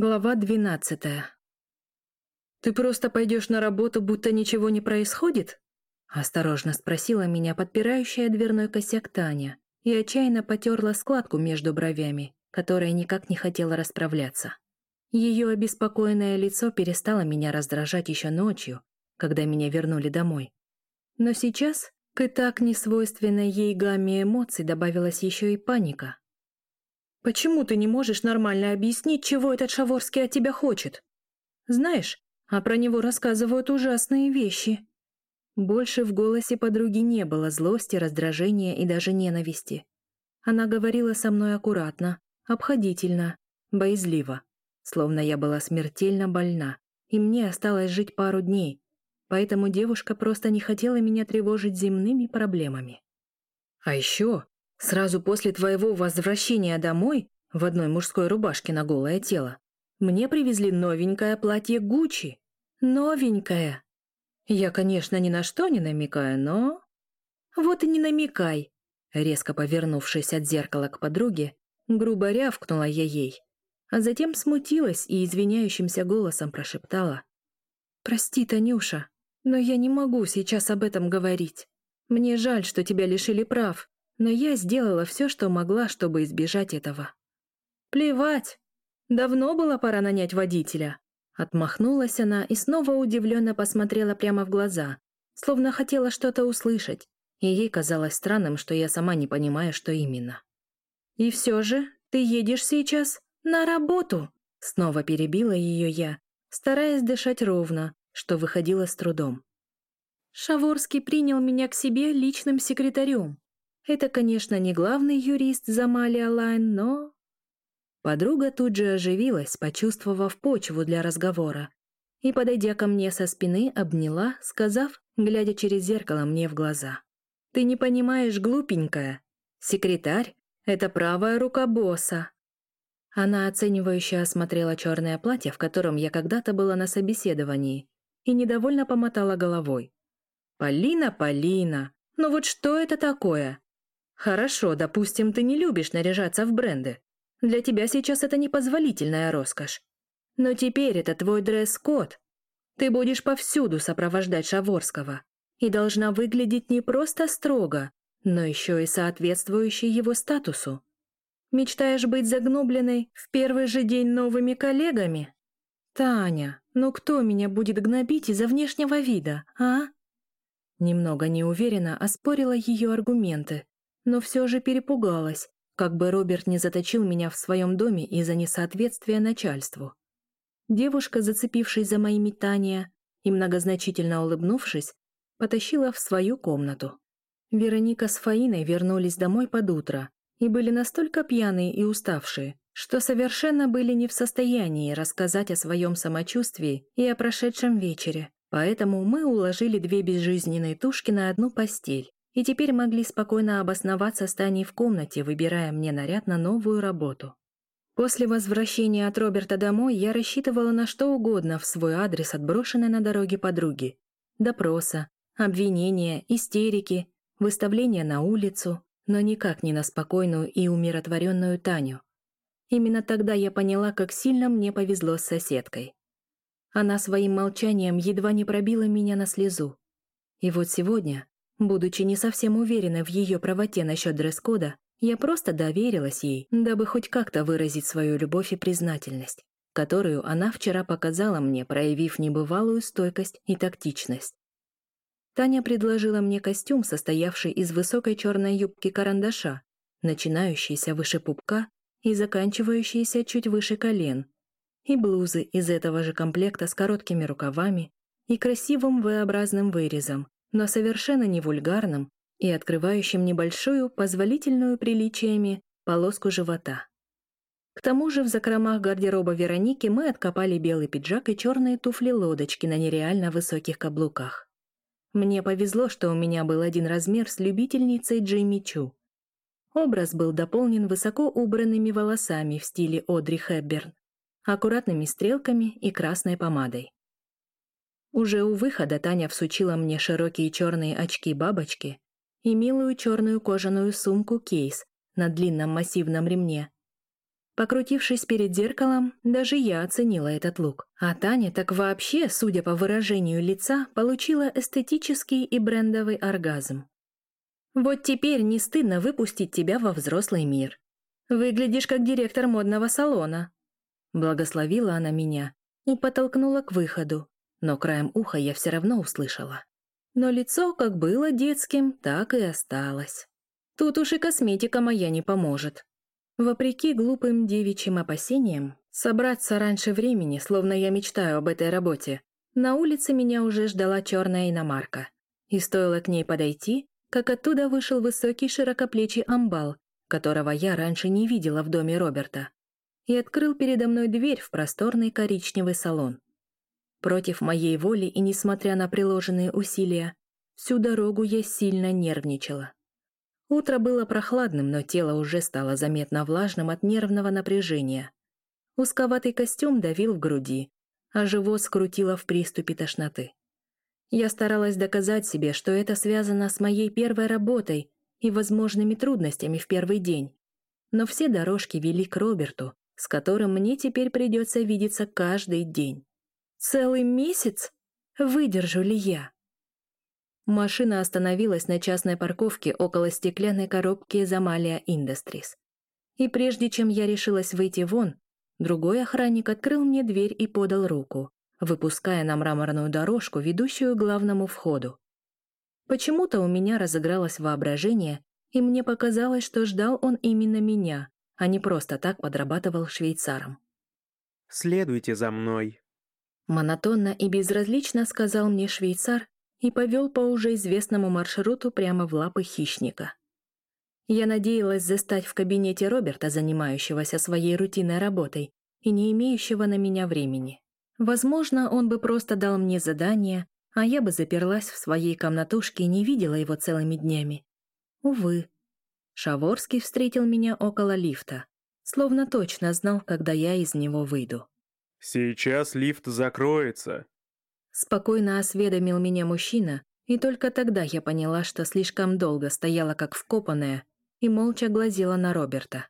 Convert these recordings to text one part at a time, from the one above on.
Глава двенадцатая. «Ты просто пойдешь на работу, будто ничего не происходит?» Осторожно спросила меня подпирающая дверной косяк Таня и отчаянно потерла складку между бровями, которая никак не хотела расправляться. Ее обеспокоенное лицо перестало меня раздражать еще ночью, когда меня вернули домой. Но сейчас к и так несвойственной ей гамме эмоций добавилась еще и паника. Почему ты не можешь нормально объяснить, чего этот Шаворский от тебя хочет? Знаешь, а про него рассказывают ужасные вещи. Больше в голосе подруги не было злости, раздражения и даже ненависти. Она говорила со мной аккуратно, обходительно, боязливо, словно я была смертельно больна, и мне осталось жить пару дней, поэтому девушка просто не хотела меня тревожить земными проблемами. А еще Сразу после твоего возвращения домой в одной мужской рубашке на голое тело мне привезли новенькое платье Гуччи. Новенькое. Я, конечно, ни на что не намекаю, но... Вот и не намекай. Резко повернувшись от зеркала к подруге, грубо рявкнула я ей, а затем смутилась и извиняющимся голосом прошептала. «Прости, Танюша, но я не могу сейчас об этом говорить. Мне жаль, что тебя лишили прав но я сделала все, что могла, чтобы избежать этого. «Плевать! Давно было пора нанять водителя!» Отмахнулась она и снова удивленно посмотрела прямо в глаза, словно хотела что-то услышать, и ей казалось странным, что я сама не понимаю, что именно. «И все же ты едешь сейчас на работу!» Снова перебила ее я, стараясь дышать ровно, что выходило с трудом. Шаворский принял меня к себе личным секретарем, это, конечно, не главный юрист Замали Алайн, но... Подруга тут же оживилась, почувствовав почву для разговора, и, подойдя ко мне со спины, обняла, сказав, глядя через зеркало мне в глаза. «Ты не понимаешь, глупенькая. Секретарь — это правая рука босса». Она оценивающе осмотрела черное платье, в котором я когда-то была на собеседовании, и недовольно помотала головой. «Полина, Полина, ну вот что это такое? Хорошо, допустим, ты не любишь наряжаться в бренды. Для тебя сейчас это непозволительная роскошь. Но теперь это твой дресс-код. Ты будешь повсюду сопровождать Шаворского и должна выглядеть не просто строго, но еще и соответствующей его статусу. Мечтаешь быть загнобленной в первый же день новыми коллегами? Таня, ну кто меня будет гнобить из-за внешнего вида, а? Немного неуверенно оспорила ее аргументы, но все же перепугалась, как бы Роберт не заточил меня в своем доме из-за несоответствия начальству. Девушка, зацепившись за мои метания и многозначительно улыбнувшись, потащила в свою комнату. Вероника с Фаиной вернулись домой под утро и были настолько пьяные и уставшие, что совершенно были не в состоянии рассказать о своем самочувствии и о прошедшем вечере, поэтому мы уложили две безжизненные тушки на одну постель и теперь могли спокойно обосноваться с Таней в комнате, выбирая мне наряд на новую работу. После возвращения от Роберта домой я рассчитывала на что угодно в свой адрес, отброшенной на дороге подруги. Допроса, обвинения, истерики, выставления на улицу, но никак не на спокойную и умиротворенную Таню. Именно тогда я поняла, как сильно мне повезло с соседкой. Она своим молчанием едва не пробила меня на слезу. И вот сегодня, Будучи не совсем уверенной в ее правоте насчет дресс-кода, я просто доверилась ей, дабы хоть как-то выразить свою любовь и признательность, которую она вчера показала мне, проявив небывалую стойкость и тактичность. Таня предложила мне костюм, состоявший из высокой черной юбки-карандаша, начинающейся выше пупка и заканчивающейся чуть выше колен, и блузы из этого же комплекта с короткими рукавами и красивым V-образным вырезом, но совершенно не вульгарным и открывающим небольшую, позволительную приличиями, полоску живота. К тому же в закромах гардероба Вероники мы откопали белый пиджак и черные туфли-лодочки на нереально высоких каблуках. Мне повезло, что у меня был один размер с любительницей Джейми Чу. Образ был дополнен высоко убранными волосами в стиле Одри Хепберн, аккуратными стрелками и красной помадой. Уже у выхода Таня всучила мне широкие черные очки-бабочки и милую черную кожаную сумку-кейс на длинном массивном ремне. Покрутившись перед зеркалом, даже я оценила этот лук. А Таня так вообще, судя по выражению лица, получила эстетический и брендовый оргазм. «Вот теперь не стыдно выпустить тебя во взрослый мир. Выглядишь как директор модного салона». Благословила она меня и подтолкнула к выходу, но краем уха я все равно услышала. Но лицо как было детским, так и осталось. Тут уж и косметика моя не поможет. Вопреки глупым девичьим опасениям, собраться раньше времени, словно я мечтаю об этой работе, на улице меня уже ждала черная иномарка. И стоило к ней подойти, как оттуда вышел высокий широкоплечий амбал, которого я раньше не видела в доме Роберта, и открыл передо мной дверь в просторный коричневый салон. Против моей воли и несмотря на приложенные усилия, всю дорогу я сильно нервничала. Утро было прохладным, но тело уже стало заметно влажным от нервного напряжения. Узковатый костюм давил в груди, а живот скрутило в приступе тошноты. Я старалась доказать себе, что это связано с моей первой работой и возможными трудностями в первый день. Но все дорожки вели к Роберту, с которым мне теперь придется видеться каждый день. Целый месяц? Выдержу ли я? Машина остановилась на частной парковке около стеклянной коробки Замалия Industries. И прежде чем я решилась выйти вон, другой охранник открыл мне дверь и подал руку, выпуская на мраморную дорожку, ведущую к главному входу. Почему-то у меня разыгралось воображение, и мне показалось, что ждал он именно меня, а не просто так подрабатывал швейцаром. «Следуйте за мной», — монотонно и безразлично сказал мне швейцар, и повел по уже известному маршруту прямо в лапы хищника. Я надеялась застать в кабинете Роберта, занимающегося своей рутинной работой и не имеющего на меня времени. Возможно, он бы просто дал мне задание, а я бы заперлась в своей комнатушке и не видела его целыми днями. Увы. Шаворский встретил меня около лифта, словно точно знал, когда я из него выйду. «Сейчас лифт закроется», Спокойно осведомил меня мужчина, и только тогда я поняла, что слишком долго стояла как вкопанная и молча глазела на Роберта.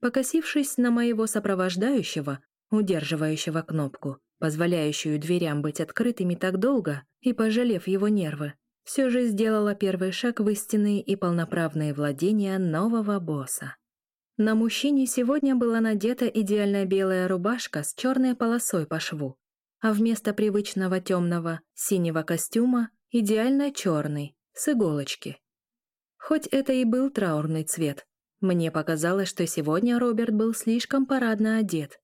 Покосившись на моего сопровождающего, удерживающего кнопку, позволяющую дверям быть открытыми так долго, и пожалев его нервы, все же сделала первый шаг в истинные и полноправные владения нового босса. На мужчине сегодня была надета идеально белая рубашка с черной полосой по шву, а вместо привычного темного синего костюма идеально черный, с иголочки. Хоть это и был траурный цвет, мне показалось, что сегодня Роберт был слишком парадно одет.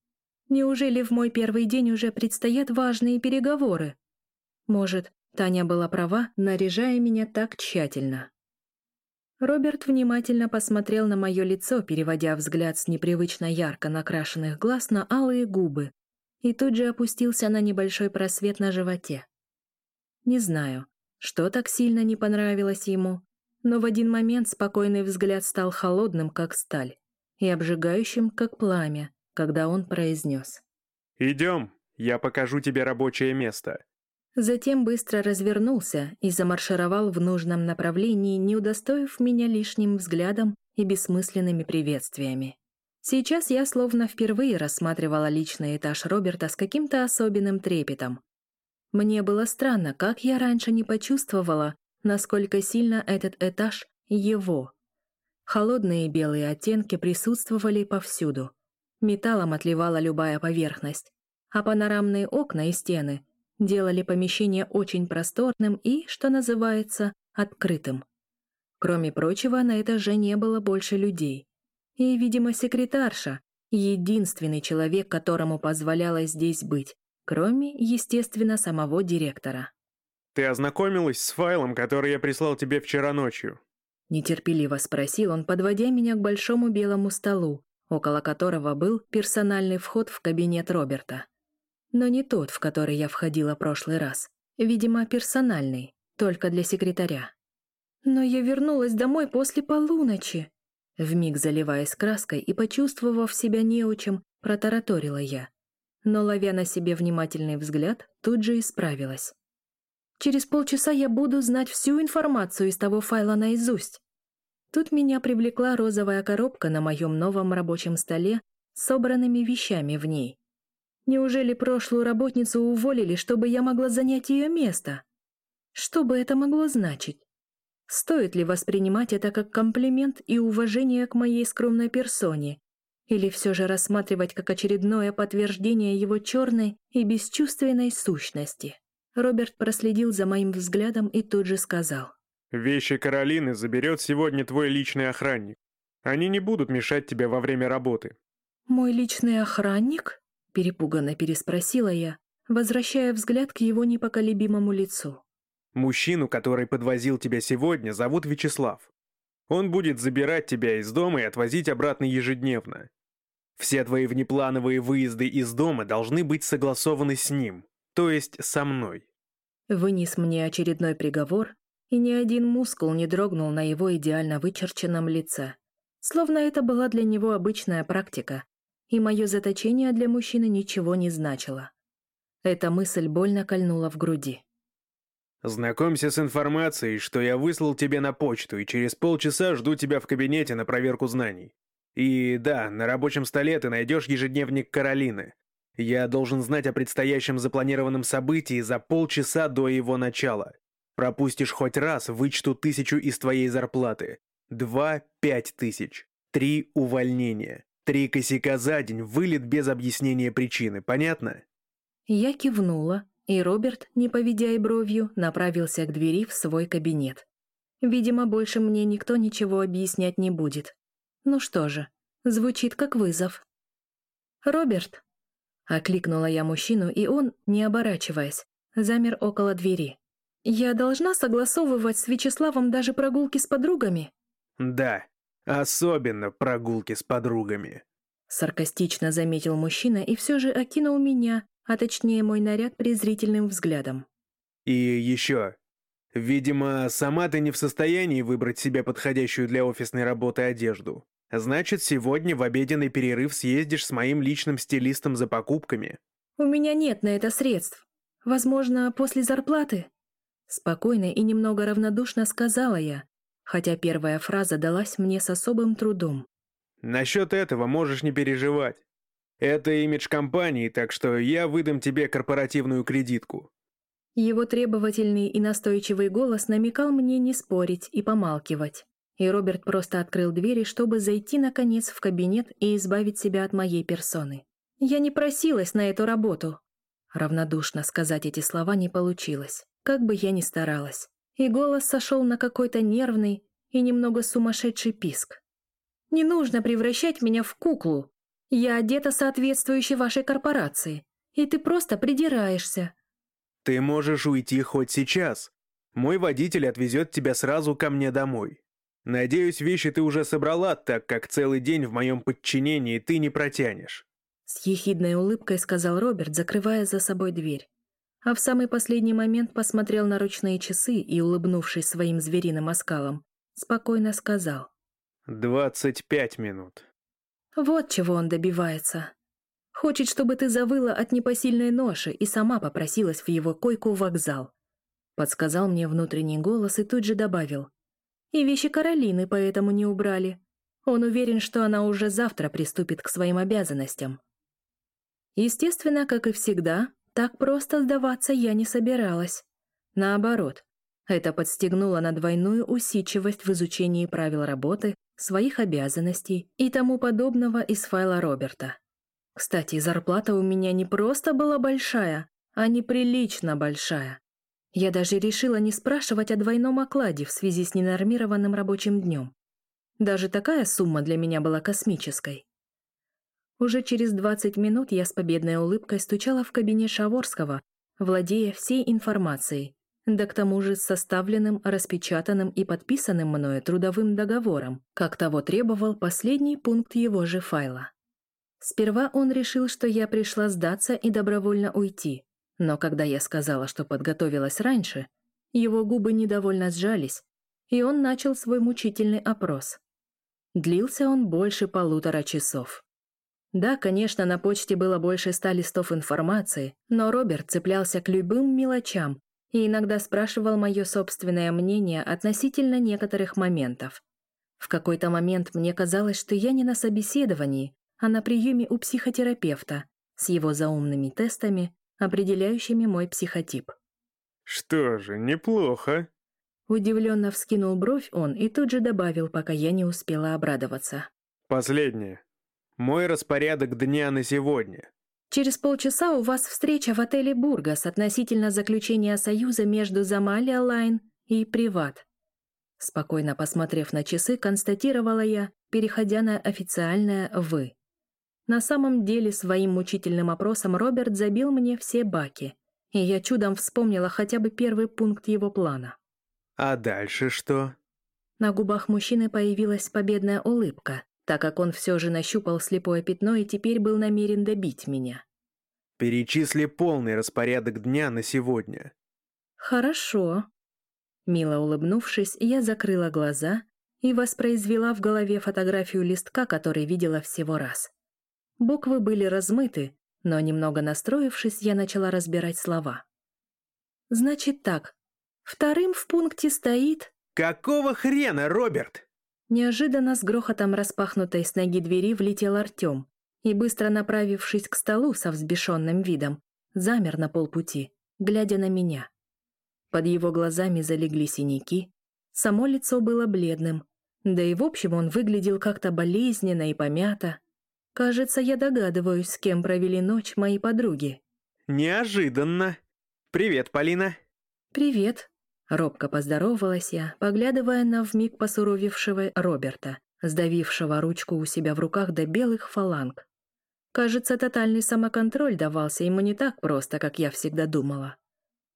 Неужели в мой первый день уже предстоят важные переговоры? Может, Таня была права, наряжая меня так тщательно. Роберт внимательно посмотрел на мое лицо, переводя взгляд с непривычно ярко накрашенных глаз на алые губы, и тут же опустился на небольшой просвет на животе. Не знаю, что так сильно не понравилось ему, но в один момент спокойный взгляд стал холодным, как сталь, и обжигающим, как пламя, когда он произнес. «Идем, я покажу тебе рабочее место». Затем быстро развернулся и замаршировал в нужном направлении, не удостоив меня лишним взглядом и бессмысленными приветствиями. Сейчас я словно впервые рассматривала личный этаж Роберта с каким-то особенным трепетом. Мне было странно, как я раньше не почувствовала, насколько сильно этот этаж его. Холодные белые оттенки присутствовали повсюду. Металлом отливала любая поверхность, а панорамные окна и стены делали помещение очень просторным и, что называется, открытым. Кроме прочего, на этаже не было больше людей. И, видимо, секретарша — единственный человек, которому позволялось здесь быть, кроме, естественно, самого директора. «Ты ознакомилась с файлом, который я прислал тебе вчера ночью?» Нетерпеливо спросил он, подводя меня к большому белому столу, около которого был персональный вход в кабинет Роберта. Но не тот, в который я входила прошлый раз. Видимо, персональный, только для секретаря. Но я вернулась домой после полуночи. Вмиг заливаясь краской и почувствовав себя неучем, протараторила я. Но, ловя на себе внимательный взгляд, тут же исправилась. «Через полчаса я буду знать всю информацию из того файла наизусть». Тут меня привлекла розовая коробка на моем новом рабочем столе собранными вещами в ней. Неужели прошлую работницу уволили, чтобы я могла занять ее место? Что бы это могло значить? Стоит ли воспринимать это как комплимент и уважение к моей скромной персоне? Или все же рассматривать как очередное подтверждение его черной и бесчувственной сущности? Роберт проследил за моим взглядом и тут же сказал. «Вещи Каролины заберет сегодня твой личный охранник. Они не будут мешать тебе во время работы». «Мой личный охранник?» – перепуганно переспросила я, возвращая взгляд к его непоколебимому лицу. Мужчину, который подвозил тебя сегодня, зовут Вячеслав. Он будет забирать тебя из дома и отвозить обратно ежедневно. Все твои внеплановые выезды из дома должны быть согласованы с ним, то есть со мной. Вынес мне очередной приговор, и ни один мускул не дрогнул на его идеально вычерченном лице. Словно это была для него обычная практика, и мое заточение для мужчины ничего не значило. Эта мысль больно кольнула в груди. Знакомься с информацией, что я выслал тебе на почту, и через полчаса жду тебя в кабинете на проверку знаний. И да, на рабочем столе ты найдешь ежедневник Каролины. Я должен знать о предстоящем запланированном событии за полчаса до его начала. Пропустишь хоть раз, вычту тысячу из твоей зарплаты. Два – пять тысяч. Три – увольнения. Три косяка за день, вылет без объяснения причины, понятно? Я кивнула, и Роберт, не поведя и бровью, направился к двери в свой кабинет. Видимо, больше мне никто ничего объяснять не будет. Ну что же, звучит как вызов. «Роберт!» — окликнула я мужчину, и он, не оборачиваясь, замер около двери. «Я должна согласовывать с Вячеславом даже прогулки с подругами?» «Да, особенно прогулки с подругами», — саркастично заметил мужчина и все же окинул меня, а точнее мой наряд презрительным взглядом. «И еще. Видимо, сама ты не в состоянии выбрать себе подходящую для офисной работы одежду. Значит, сегодня в обеденный перерыв съездишь с моим личным стилистом за покупками». «У меня нет на это средств. Возможно, после зарплаты?» Спокойно и немного равнодушно сказала я, хотя первая фраза далась мне с особым трудом. «Насчет этого можешь не переживать. Это имидж компании, так что я выдам тебе корпоративную кредитку». Его требовательный и настойчивый голос намекал мне не спорить и помалкивать. И Роберт просто открыл двери, чтобы зайти, наконец, в кабинет и избавить себя от моей персоны. «Я не просилась на эту работу». Равнодушно сказать эти слова не получилось, как бы я ни старалась. И голос сошел на какой-то нервный и немного сумасшедший писк. «Не нужно превращать меня в куклу. Я одета соответствующе вашей корпорации, и ты просто придираешься». «Ты можешь уйти хоть сейчас. Мой водитель отвезет тебя сразу ко мне домой. Надеюсь, вещи ты уже собрала, так как целый день в моем подчинении ты не протянешь». С ехидной улыбкой сказал Роберт, закрывая за собой дверь. А в самый последний момент посмотрел на ручные часы и, улыбнувшись своим звериным оскалом, спокойно сказал. «Двадцать пять минут». Вот чего он добивается. Хочет, чтобы ты завыла от непосильной ноши и сама попросилась в его койку в вокзал. Подсказал мне внутренний голос и тут же добавил. И вещи Каролины поэтому не убрали. Он уверен, что она уже завтра приступит к своим обязанностям. Естественно, как и всегда, так просто сдаваться я не собиралась. Наоборот, это подстегнуло на двойную усидчивость в изучении правил работы, своих обязанностей и тому подобного из файла Роберта. Кстати, зарплата у меня не просто была большая, а неприлично большая. Я даже решила не спрашивать о двойном окладе в связи с ненормированным рабочим днем. Даже такая сумма для меня была космической. Уже через 20 минут я с победной улыбкой стучала в кабинет Шаворского, владея всей информацией, да к тому же составленным, распечатанным и подписанным мною трудовым договором, как того требовал последний пункт его же файла. Сперва он решил, что я пришла сдаться и добровольно уйти, но когда я сказала, что подготовилась раньше, его губы недовольно сжались, и он начал свой мучительный опрос. Длился он больше полутора часов. Да, конечно, на почте было больше ста листов информации, но Роберт цеплялся к любым мелочам, и иногда спрашивал мое собственное мнение относительно некоторых моментов. В какой-то момент мне казалось, что я не на собеседовании, а на приеме у психотерапевта с его заумными тестами, определяющими мой психотип. «Что же, неплохо». Удивленно вскинул бровь он и тут же добавил, пока я не успела обрадоваться. «Последнее. Мой распорядок дня на сегодня. Через полчаса у вас встреча в отеле «Бургас» относительно заключения союза между Замалия Лайн и Приват. Спокойно посмотрев на часы, констатировала я, переходя на официальное «вы». На самом деле своим мучительным опросом Роберт забил мне все баки, и я чудом вспомнила хотя бы первый пункт его плана. «А дальше что?» На губах мужчины появилась победная улыбка, так как он все же нащупал слепое пятно и теперь был намерен добить меня. «Перечисли полный распорядок дня на сегодня». «Хорошо». Мило улыбнувшись, я закрыла глаза и воспроизвела в голове фотографию листка, который видела всего раз. Буквы были размыты, но немного настроившись, я начала разбирать слова. «Значит так, вторым в пункте стоит...» «Какого хрена, Роберт?» Неожиданно с грохотом распахнутой с ноги двери влетел Артем и, быстро направившись к столу со взбешенным видом, замер на полпути, глядя на меня. Под его глазами залегли синяки, само лицо было бледным, да и в общем он выглядел как-то болезненно и помято. Кажется, я догадываюсь, с кем провели ночь мои подруги. «Неожиданно. Привет, Полина». «Привет», Робко поздоровалась я, поглядывая на вмиг посуровевшего Роберта, сдавившего ручку у себя в руках до белых фаланг. Кажется, тотальный самоконтроль давался ему не так просто, как я всегда думала.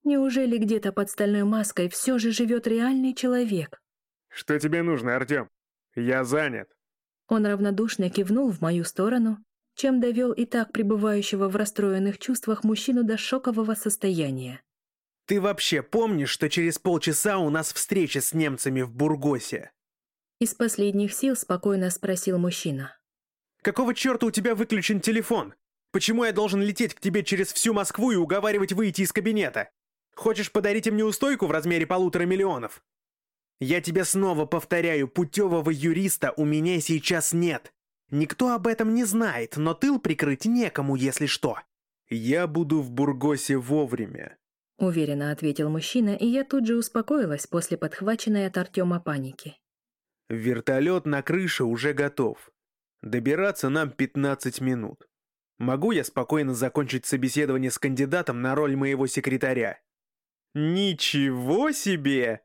Неужели где-то под стальной маской все же живет реальный человек? «Что тебе нужно, Артем? Я занят». Он равнодушно кивнул в мою сторону, чем довел и так пребывающего в расстроенных чувствах мужчину до шокового состояния. Ты вообще помнишь, что через полчаса у нас встреча с немцами в Бургосе?» Из последних сил спокойно спросил мужчина. «Какого черта у тебя выключен телефон? Почему я должен лететь к тебе через всю Москву и уговаривать выйти из кабинета? Хочешь подарить им неустойку в размере полутора миллионов? Я тебе снова повторяю, путевого юриста у меня сейчас нет. Никто об этом не знает, но тыл прикрыть некому, если что. Я буду в Бургосе вовремя. — уверенно ответил мужчина, и я тут же успокоилась после подхваченной от Артема паники. «Вертолет на крыше уже готов. Добираться нам 15 минут. Могу я спокойно закончить собеседование с кандидатом на роль моего секретаря?» «Ничего себе!»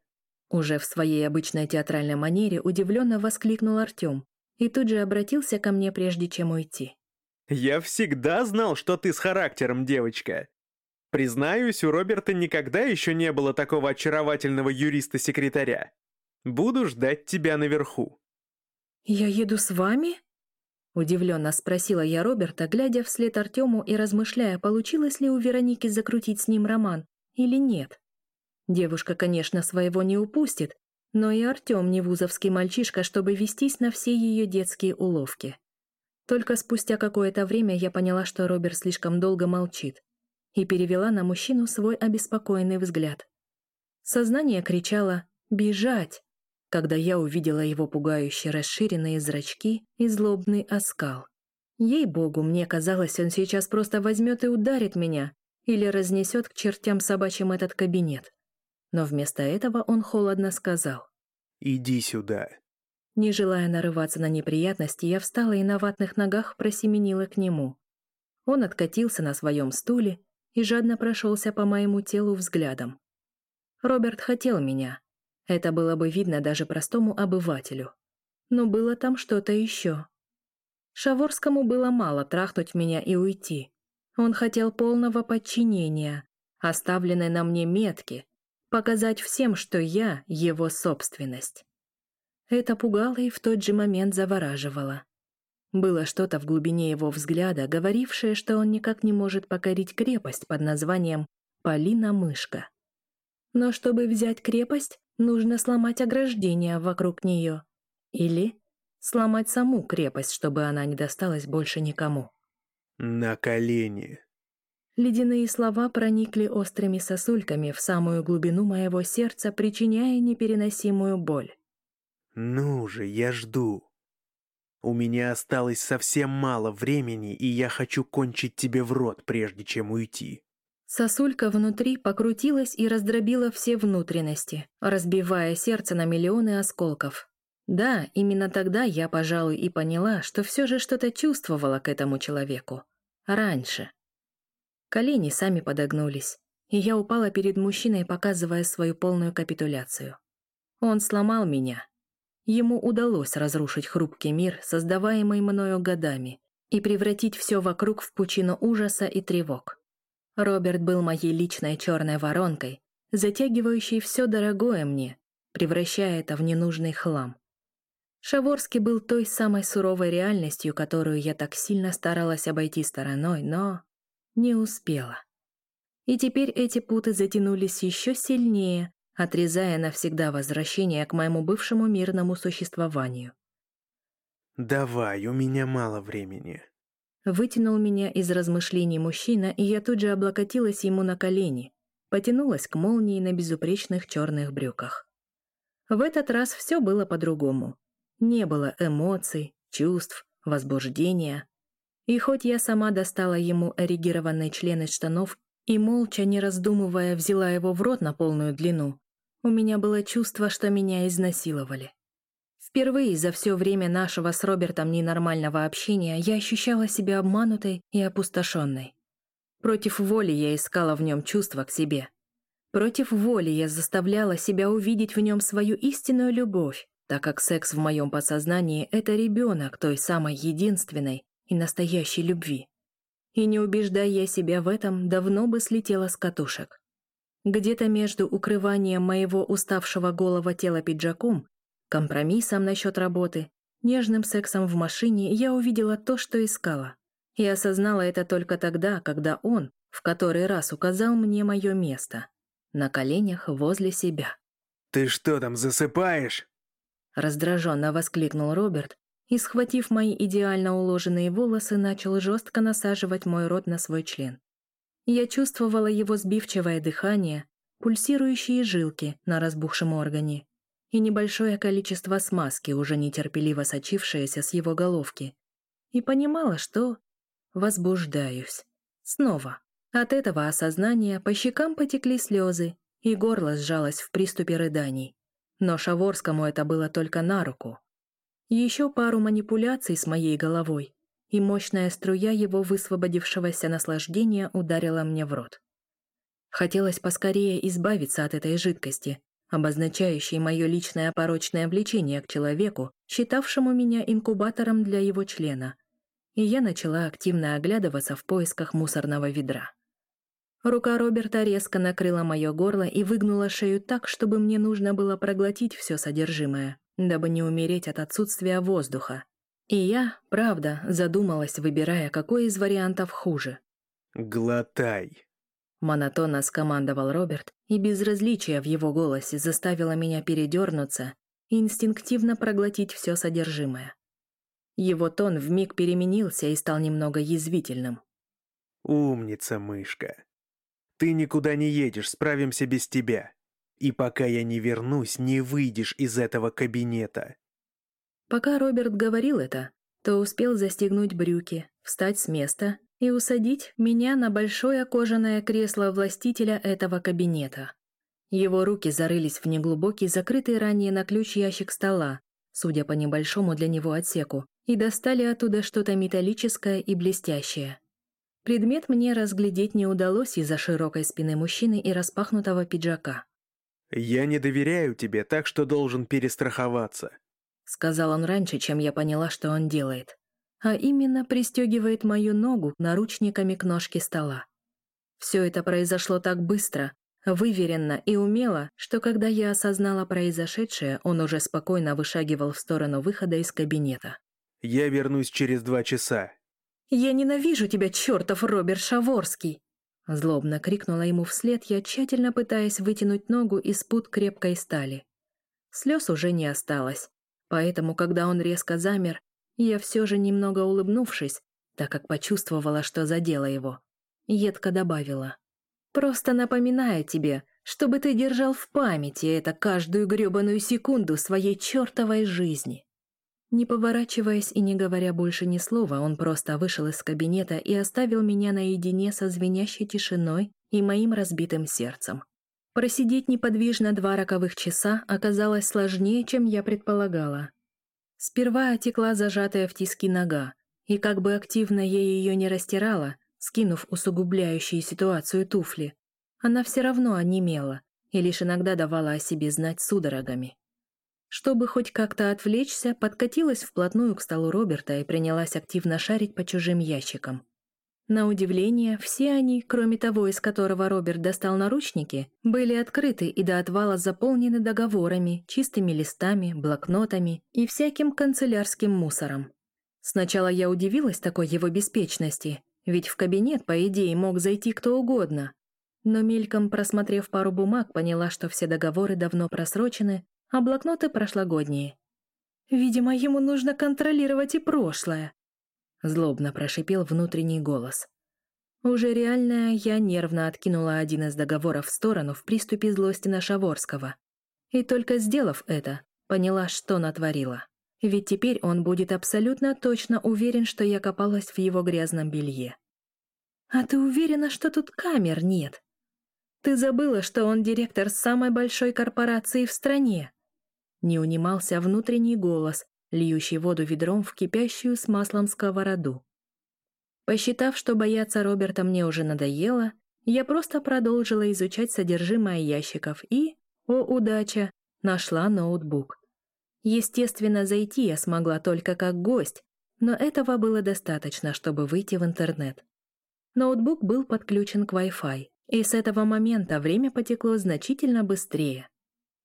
Уже в своей обычной театральной манере удивленно воскликнул Артем и тут же обратился ко мне, прежде чем уйти. «Я всегда знал, что ты с характером, девочка. Признаюсь, у Роберта никогда еще не было такого очаровательного юриста-секретаря. Буду ждать тебя наверху». «Я еду с вами?» Удивленно спросила я Роберта, глядя вслед Артему и размышляя, получилось ли у Вероники закрутить с ним роман или нет. Девушка, конечно, своего не упустит, но и Артем не вузовский мальчишка, чтобы вестись на все ее детские уловки. Только спустя какое-то время я поняла, что Роберт слишком долго молчит и перевела на мужчину свой обеспокоенный взгляд. Сознание кричало «Бежать!», когда я увидела его пугающие расширенные зрачки и злобный оскал. Ей-богу, мне казалось, он сейчас просто возьмет и ударит меня или разнесет к чертям собачьим этот кабинет. Но вместо этого он холодно сказал «Иди сюда». Не желая нарываться на неприятности, я встала и на ватных ногах просеменила к нему. Он откатился на своем стуле и жадно прошелся по моему телу взглядом. Роберт хотел меня. Это было бы видно даже простому обывателю. Но было там что-то еще. Шаворскому было мало трахнуть меня и уйти. Он хотел полного подчинения, оставленной на мне метки, показать всем, что я — его собственность. Это пугало и в тот же момент завораживало. Было что-то в глубине его взгляда, говорившее, что он никак не может покорить крепость под названием Полина-мышка. Но чтобы взять крепость, нужно сломать ограждение вокруг нее. Или сломать саму крепость, чтобы она не досталась больше никому. «На колени». Ледяные слова проникли острыми сосульками в самую глубину моего сердца, причиняя непереносимую боль. «Ну же, я жду». У меня осталось совсем мало времени, и я хочу кончить тебе в рот, прежде чем уйти». Сосулька внутри покрутилась и раздробила все внутренности, разбивая сердце на миллионы осколков. Да, именно тогда я, пожалуй, и поняла, что все же что-то чувствовала к этому человеку. Раньше. Колени сами подогнулись, и я упала перед мужчиной, показывая свою полную капитуляцию. Он сломал меня. Ему удалось разрушить хрупкий мир, создаваемый мною годами, и превратить все вокруг в пучину ужаса и тревог. Роберт был моей личной черной воронкой, затягивающей все дорогое мне, превращая это в ненужный хлам. Шаворский был той самой суровой реальностью, которую я так сильно старалась обойти стороной, но не успела. И теперь эти путы затянулись еще сильнее, отрезая навсегда возвращение к моему бывшему мирному существованию. «Давай, у меня мало времени», Вытянул меня из размышлений мужчина, и я тут же облокотилась ему на колени, потянулась к молнии на безупречных черных брюках. В этот раз все было по-другому. Не было эмоций, чувств, возбуждения. И хоть я сама достала ему эрегированный член из штанов и, молча, не раздумывая, взяла его в рот на полную длину, у меня было чувство, что меня изнасиловали. Впервые за все время нашего с Робертом ненормального общения я ощущала себя обманутой и опустошенной. Против воли я искала в нем чувства к себе. Против воли я заставляла себя увидеть в нем свою истинную любовь, так как секс в моем подсознании — это ребенок той самой единственной и настоящей любви. И не убеждая себя в этом, давно бы слетела с катушек. Где-то между укрыванием моего уставшего голого тела пиджаком компромиссом насчет работы, нежным сексом в машине я увидела то, что искала. И осознала это только тогда, когда он в который раз указал мне мое место. На коленях возле себя. «Ты что там, засыпаешь?» Раздраженно воскликнул Роберт и, схватив мои идеально уложенные волосы, начал жестко насаживать мой рот на свой член. Я чувствовала его сбивчивое дыхание, пульсирующие жилки на разбухшем органе и небольшое количество смазки, уже нетерпеливо сочившееся с его головки, и понимала, что возбуждаюсь. Снова. От этого осознания по щекам потекли слезы, и горло сжалось в приступе рыданий. Но Шаворскому это было только на руку. Еще пару манипуляций с моей головой, и мощная струя его высвободившегося наслаждения ударила мне в рот. Хотелось поскорее избавиться от этой жидкости, обозначающий мое личное порочное влечение к человеку, считавшему меня инкубатором для его члена, и я начала активно оглядываться в поисках мусорного ведра. Рука Роберта резко накрыла мое горло и выгнула шею так, чтобы мне нужно было проглотить все содержимое, дабы не умереть от отсутствия воздуха. И я, правда, задумалась, выбирая, какой из вариантов хуже. «Глотай», Монотонно скомандовал Роберт, и безразличие в его голосе заставило меня передернуться и инстинктивно проглотить все содержимое. Его тон вмиг переменился и стал немного язвительным. «Умница, мышка. Ты никуда не едешь, справимся без тебя. И пока я не вернусь, не выйдешь из этого кабинета». Пока Роберт говорил это, то успел застегнуть брюки, встать с места и усадить меня на большое кожаное кресло властителя этого кабинета. Его руки зарылись в неглубокий, закрытый ранее на ключ ящик стола, судя по небольшому для него отсеку, и достали оттуда что-то металлическое и блестящее. Предмет мне разглядеть не удалось из-за широкой спины мужчины и распахнутого пиджака. «Я не доверяю тебе, так что должен перестраховаться», — сказал он раньше, чем я поняла, что он делает а именно пристегивает мою ногу наручниками к ножке стола. Все это произошло так быстро, выверенно и умело, что когда я осознала произошедшее, он уже спокойно вышагивал в сторону выхода из кабинета. «Я вернусь через два часа». «Я ненавижу тебя, чертов Роберт Шаворский!» Злобно крикнула ему вслед, я тщательно пытаясь вытянуть ногу из пут крепкой стали. Слез уже не осталось, поэтому, когда он резко замер, я все же немного улыбнувшись, так как почувствовала, что задела его, едко добавила. «Просто напоминаю тебе, чтобы ты держал в памяти это каждую грёбаную секунду своей чертовой жизни». Не поворачиваясь и не говоря больше ни слова, он просто вышел из кабинета и оставил меня наедине со звенящей тишиной и моим разбитым сердцем. Просидеть неподвижно два роковых часа оказалось сложнее, чем я предполагала. Сперва отекла зажатая в тиски нога, и как бы активно я ее не растирала, скинув усугубляющие ситуацию туфли, она все равно онемела и лишь иногда давала о себе знать судорогами. Чтобы хоть как-то отвлечься, подкатилась вплотную к столу Роберта и принялась активно шарить по чужим ящикам. На удивление, все они, кроме того, из которого Роберт достал наручники, были открыты и до отвала заполнены договорами, чистыми листами, блокнотами и всяким канцелярским мусором. Сначала я удивилась такой его беспечности, ведь в кабинет, по идее, мог зайти кто угодно. Но мельком просмотрев пару бумаг, поняла, что все договоры давно просрочены, а блокноты прошлогодние. Видимо, ему нужно контролировать и прошлое. Злобно прошипел внутренний голос. Уже реальная, я нервно откинула один из договоров в сторону в приступе злости на Шаворского. И только сделав это, поняла, что натворила. Ведь теперь он будет абсолютно точно уверен, что я копалась в его грязном белье. «А ты уверена, что тут камер нет? Ты забыла, что он директор самой большой корпорации в стране?» Не унимался внутренний голос, льющий воду ведром в кипящую с маслом сковороду. Посчитав, что бояться Роберта мне уже надоело, я просто продолжила изучать содержимое ящиков и, о удача, нашла ноутбук. Естественно, зайти я смогла только как гость, но этого было достаточно, чтобы выйти в интернет. Ноутбук был подключен к Wi-Fi, и с этого момента время потекло значительно быстрее.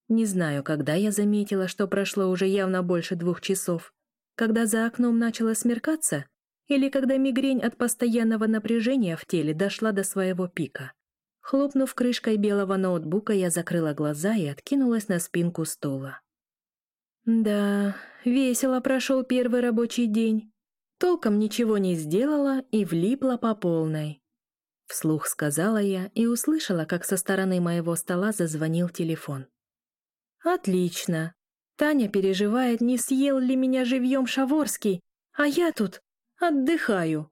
Не знаю, когда я заметила, что прошло уже явно больше двух часов. Когда за окном начало смеркаться, или когда мигрень от постоянного напряжения в теле дошла до своего пика. Хлопнув крышкой белого ноутбука, я закрыла глаза и откинулась на спинку стула. Да, весело прошел первый рабочий день. Толком ничего не сделала и влипла по полной. Вслух сказала я и услышала, как со стороны моего стола зазвонил телефон. Отлично. Таня переживает, не съел ли меня живьем Шаворский, а я тут отдыхаю.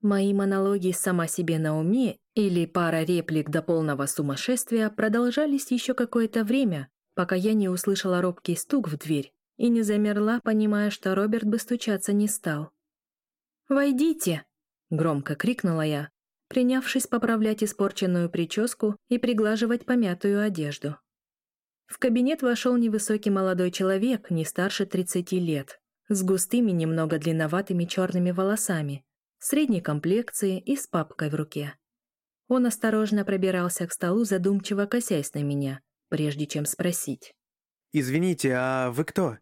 Мои монологи сама себе на уме или пара реплик до полного сумасшествия продолжались еще какое-то время, пока я не услышала робкий стук в дверь и не замерла, понимая, что Роберт бы стучаться не стал. «Войдите!» — громко крикнула я, принявшись поправлять испорченную прическу и приглаживать помятую одежду. В кабинет вошел невысокий молодой человек, не старше 30 лет, с густыми, немного длинноватыми черными волосами, средней комплекции и с папкой в руке. Он осторожно пробирался к столу, задумчиво косясь на меня, прежде чем спросить. «Извините, а вы кто?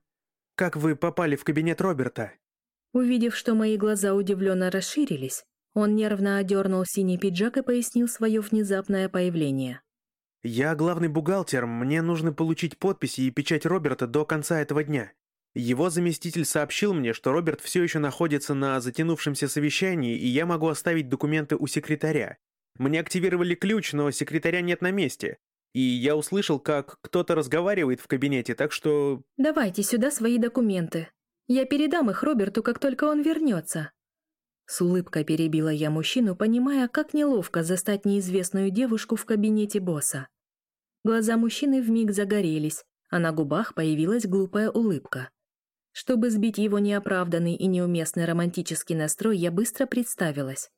Как вы попали в кабинет Роберта?» Увидев, что мои глаза удивленно расширились, он нервно одернул синий пиджак и пояснил свое внезапное появление. «Я главный бухгалтер, мне нужно получить подписи и печать Роберта до конца этого дня. Его заместитель сообщил мне, что Роберт все еще находится на затянувшемся совещании, и я могу оставить документы у секретаря. Мне активировали ключ, но секретаря нет на месте. И я услышал, как кто-то разговаривает в кабинете, так что... «Давайте сюда свои документы. Я передам их Роберту, как только он вернется». С улыбкой перебила я мужчину, понимая, как неловко застать неизвестную девушку в кабинете босса. Глаза мужчины вмиг загорелись, а на губах появилась глупая улыбка. Чтобы сбить его неоправданный и неуместный романтический настрой, я быстро представилась.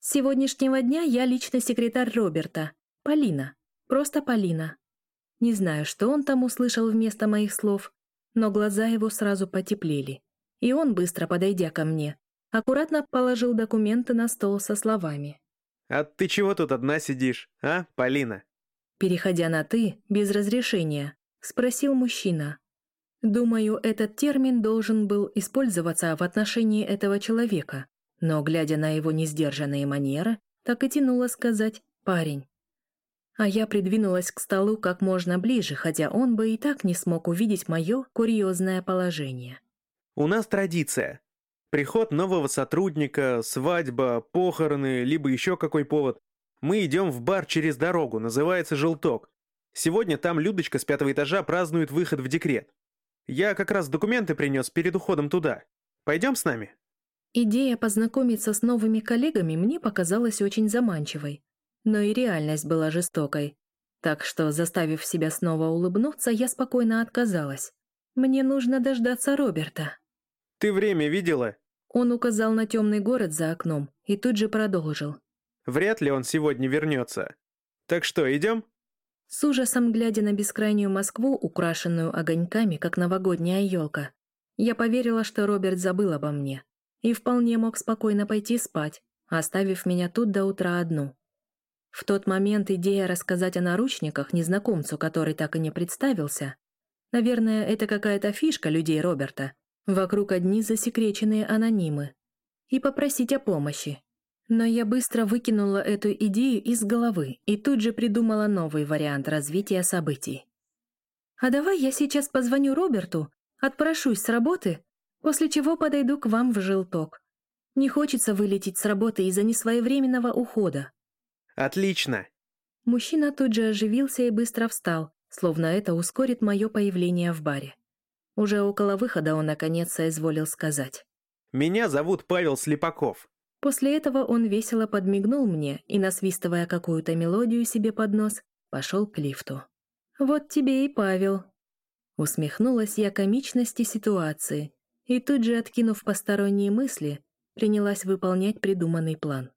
С сегодняшнего дня я лично секретарь Роберта, Полина, просто Полина. Не знаю, что он там услышал вместо моих слов, но глаза его сразу потеплели, и он, быстро подойдя ко мне, аккуратно положил документы на стол со словами. «А ты чего тут одна сидишь, а, Полина?» Переходя на «ты» без разрешения, спросил мужчина. Думаю, этот термин должен был использоваться в отношении этого человека, но, глядя на его несдержанные манеры, так и тянуло сказать «парень». А я придвинулась к столу как можно ближе, хотя он бы и так не смог увидеть мое курьезное положение. «У нас традиция. Приход нового сотрудника, свадьба, похороны, либо еще какой повод. Мы идем в бар через дорогу, называется «Желток». Сегодня там Людочка с пятого этажа празднует выход в декрет. Я как раз документы принес перед уходом туда. Пойдем с нами?» Идея познакомиться с новыми коллегами мне показалась очень заманчивой. Но и реальность была жестокой. Так что, заставив себя снова улыбнуться, я спокойно отказалась. Мне нужно дождаться Роберта. «Ты время видела?» Он указал на темный город за окном и тут же продолжил. «Вряд ли он сегодня вернется. Так что, идем?» С ужасом глядя на бескрайнюю Москву, украшенную огоньками, как новогодняя елка, я поверила, что Роберт забыл обо мне и вполне мог спокойно пойти спать, оставив меня тут до утра одну. В тот момент идея рассказать о наручниках незнакомцу, который так и не представился, наверное, это какая-то фишка людей Роберта, вокруг одни засекреченные анонимы, и попросить о помощи, но я быстро выкинула эту идею из головы и тут же придумала новый вариант развития событий. «А давай я сейчас позвоню Роберту, отпрошусь с работы, после чего подойду к вам в желток. Не хочется вылететь с работы из-за несвоевременного ухода». «Отлично!» Мужчина тут же оживился и быстро встал, словно это ускорит мое появление в баре. Уже около выхода он наконец соизволил сказать. «Меня зовут Павел Слепаков. После этого он весело подмигнул мне и, насвистывая какую-то мелодию себе под нос, пошел к лифту. «Вот тебе и Павел». Усмехнулась я комичности ситуации и тут же, откинув посторонние мысли, принялась выполнять придуманный план.